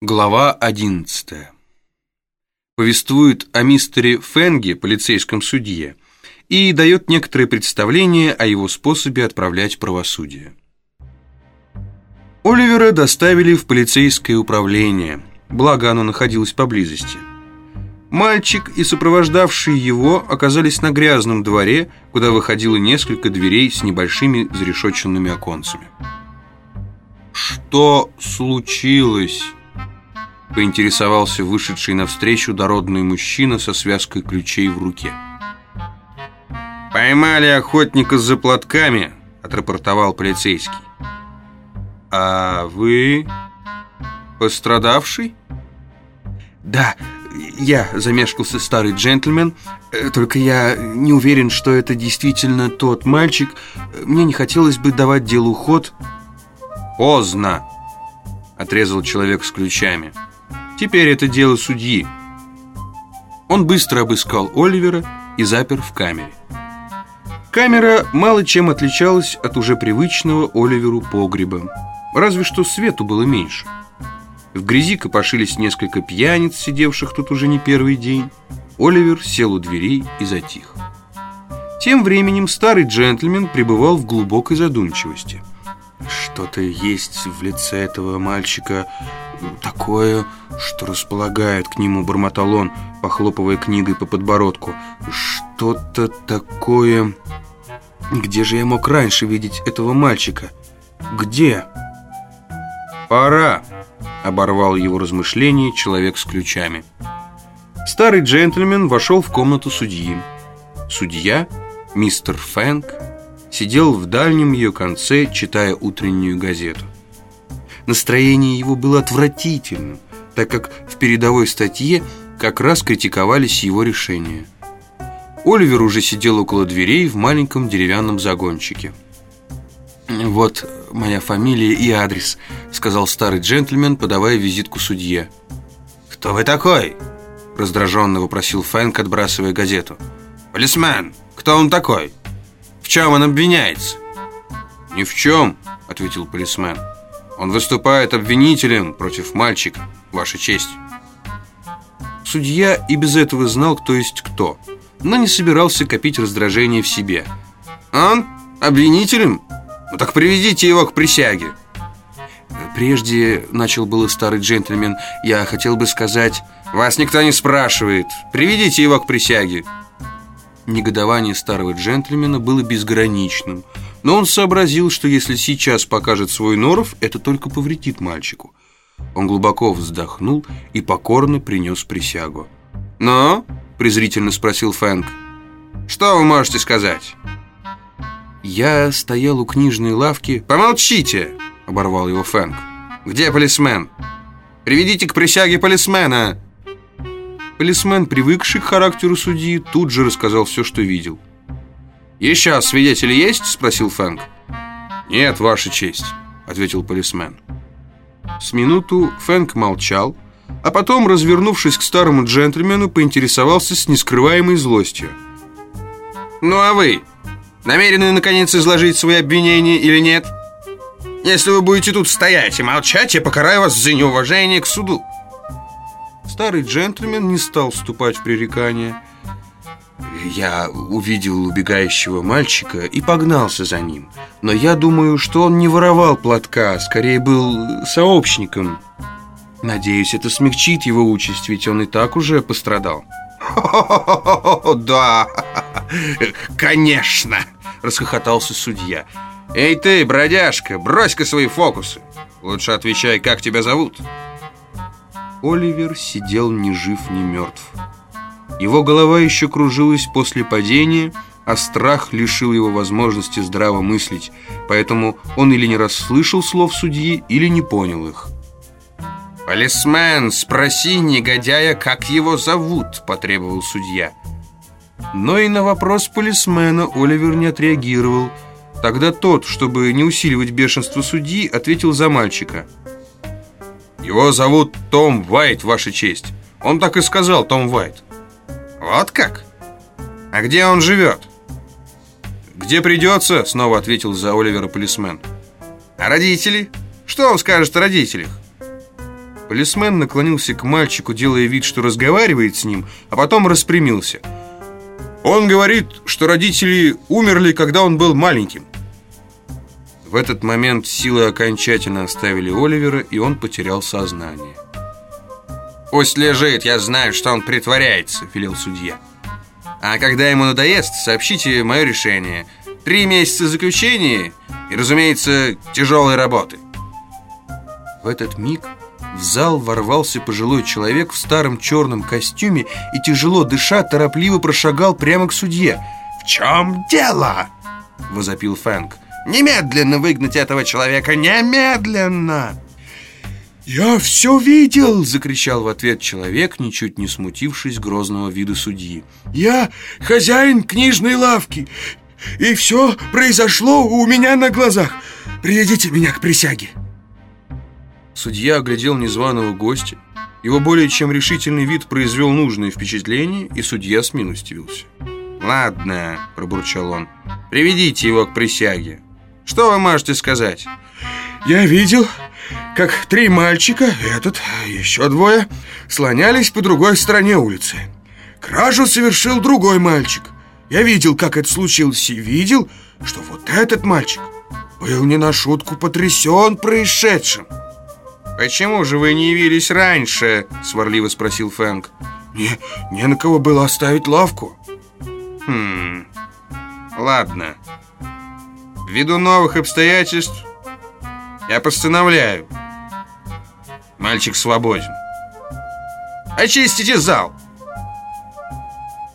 Глава 11. Повествует о мистере Фенге, полицейском судье, и дает некоторые представления о его способе отправлять правосудие. Оливера доставили в полицейское управление, благо оно находилось поблизости. Мальчик и сопровождавший его оказались на грязном дворе, куда выходило несколько дверей с небольшими зарешоченными оконцами. «Что случилось?» Поинтересовался вышедший навстречу дородный мужчина со связкой ключей в руке. «Поймали охотника за платками», — отрапортовал полицейский. «А вы пострадавший?» «Да, я замешкался старый джентльмен, э, только я не уверен, что это действительно тот мальчик. Мне не хотелось бы давать делу ход». «Поздно», — отрезал человек с ключами. Теперь это дело судьи. Он быстро обыскал Оливера и запер в камере. Камера мало чем отличалась от уже привычного Оливеру погреба. Разве что свету было меньше. В грязи копошились несколько пьяниц, сидевших тут уже не первый день. Оливер сел у дверей и затих. Тем временем старый джентльмен пребывал в глубокой задумчивости. Что-то есть в лице этого мальчика такое, что располагает к нему, бормотал он, похлопывая книгой по подбородку. Что-то такое... Где же я мог раньше видеть этого мальчика? Где? Пора, оборвал его размышления человек с ключами. Старый джентльмен вошел в комнату судьи. Судья, мистер Фэнк, сидел в дальнем ее конце, читая утреннюю газету. Настроение его было отвратительным, так как в передовой статье как раз критиковались его решения. Оливер уже сидел около дверей в маленьком деревянном загончике. «Вот моя фамилия и адрес», — сказал старый джентльмен, подавая визитку судье. «Кто вы такой?» — раздраженно вопросил Фэнк, отбрасывая газету. «Полисмен, кто он такой? В чем он обвиняется?» «Ни в чем», — ответил полисмен. Он выступает обвинителем против мальчика, Ваша честь. Судья и без этого знал, кто есть кто, но не собирался копить раздражение в себе. «Он? Обвинителем? Ну так приведите его к присяге». «Прежде, — начал было старый джентльмен, — я хотел бы сказать...» «Вас никто не спрашивает. Приведите его к присяге». Негодование старого джентльмена было безграничным — но он сообразил, что если сейчас покажет свой норов, это только повредит мальчику. Он глубоко вздохнул и покорно принес присягу. «Но?» – презрительно спросил Фэнк. «Что вы можете сказать?» «Я стоял у книжной лавки...» «Помолчите!» – оборвал его Фэнк. «Где полисмен? Приведите к присяге полисмена!» Полисмен, привыкший к характеру судьи, тут же рассказал все, что видел. «Еще свидетели есть?» – спросил Фэнк. «Нет, Ваша честь», – ответил полисмен. С минуту Фэнк молчал, а потом, развернувшись к старому джентльмену, поинтересовался с нескрываемой злостью. «Ну а вы? Намерены, наконец, изложить свои обвинения или нет? Если вы будете тут стоять и молчать, я покараю вас за неуважение к суду». Старый джентльмен не стал вступать в пререкание – я увидел убегающего мальчика и погнался за ним. Но я думаю, что он не воровал платка, а скорее был сообщником. Надеюсь, это смягчит его участь, ведь он и так уже пострадал. да, конечно!» – расхохотался судья. «Эй ты, бродяжка, брось-ка свои фокусы! Лучше отвечай, как тебя зовут?» Оливер сидел ни жив, ни мертв. Его голова еще кружилась после падения, а страх лишил его возможности здраво мыслить, поэтому он или не расслышал слов судьи, или не понял их. «Полисмен, спроси негодяя, как его зовут», – потребовал судья. Но и на вопрос полисмена Оливер не отреагировал. Тогда тот, чтобы не усиливать бешенство судьи, ответил за мальчика. «Его зовут Том Вайт, Ваша честь. Он так и сказал, Том Вайт». «Вот как? А где он живет?» «Где придется?» — снова ответил за Оливера полисмен. «А родители? Что он скажет о родителях?» Полисмен наклонился к мальчику, делая вид, что разговаривает с ним, а потом распрямился. Он говорит, что родители умерли, когда он был маленьким. В этот момент силы окончательно оставили Оливера, и он потерял сознание. «Пусть лежит, я знаю, что он притворяется», — велел судья. «А когда ему надоест, сообщите мое решение. Три месяца заключения и, разумеется, тяжелой работы». В этот миг в зал ворвался пожилой человек в старом черном костюме и, тяжело дыша, торопливо прошагал прямо к судье. «В чем дело?» – возопил Фэнк. «Немедленно выгнать этого человека! Немедленно!» «Я все видел!» – закричал в ответ человек, ничуть не смутившись грозного вида судьи. «Я хозяин книжной лавки, и все произошло у меня на глазах. Приведите меня к присяге!» Судья оглядел незваного гостя. Его более чем решительный вид произвел нужное впечатление, и судья смилостивился. «Ладно», – пробурчал он, – «приведите его к присяге. Что вы можете сказать?» «Я видел, как три мальчика, этот, еще двое, слонялись по другой стороне улицы. Кражу совершил другой мальчик. Я видел, как это случилось, и видел, что вот этот мальчик был не на шутку потрясен происшедшим». «Почему же вы не явились раньше?» – сварливо спросил Фэнк. «Не, не на кого было оставить лавку». «Хм... Ладно. Ввиду новых обстоятельств я постановляю. Мальчик свободен. Очистите зал!»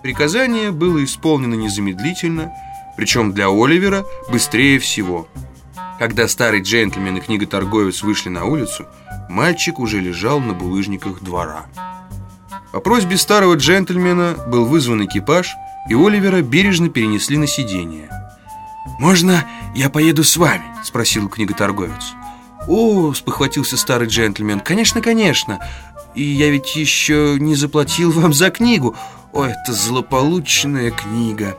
Приказание было исполнено незамедлительно, причем для Оливера быстрее всего. Когда старый джентльмен и книготорговец вышли на улицу, мальчик уже лежал на булыжниках двора. По просьбе старого джентльмена был вызван экипаж, и Оливера бережно перенесли на сиденье. «Можно я поеду с вами?» – спросил книготорговец. «О!» – спохватился старый джентльмен. «Конечно, конечно! И я ведь еще не заплатил вам за книгу! О, это злополучная книга!»